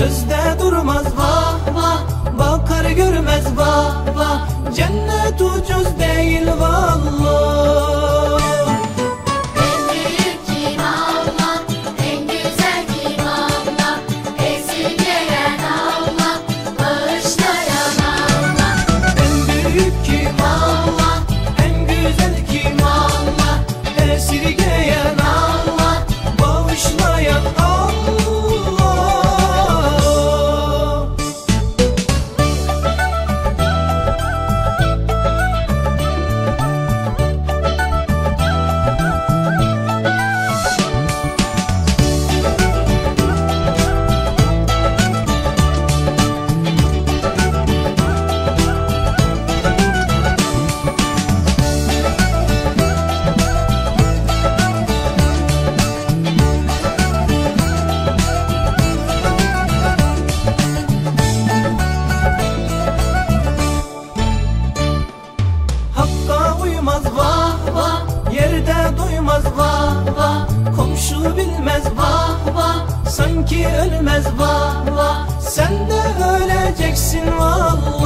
Sözde durmaz baba Bakar görmez baba Cennet ucuz değil baba bilmez vah vah. Sanki ölmez vah vah. Sen de öleceksin vallahi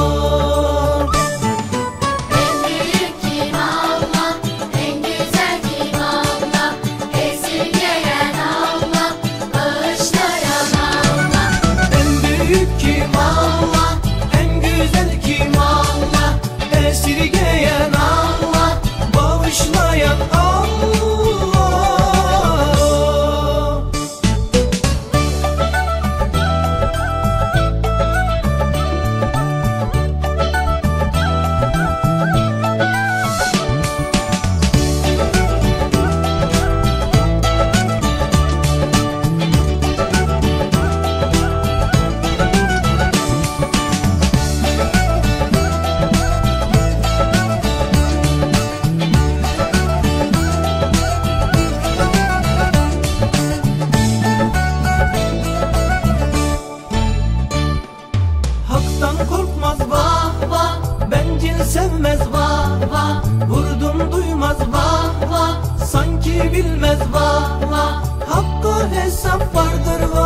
Aşktan korkmaz va va Bencil sevmez va va Vurdum duymaz va va Sanki bilmez va va Hakkı hesap vardır va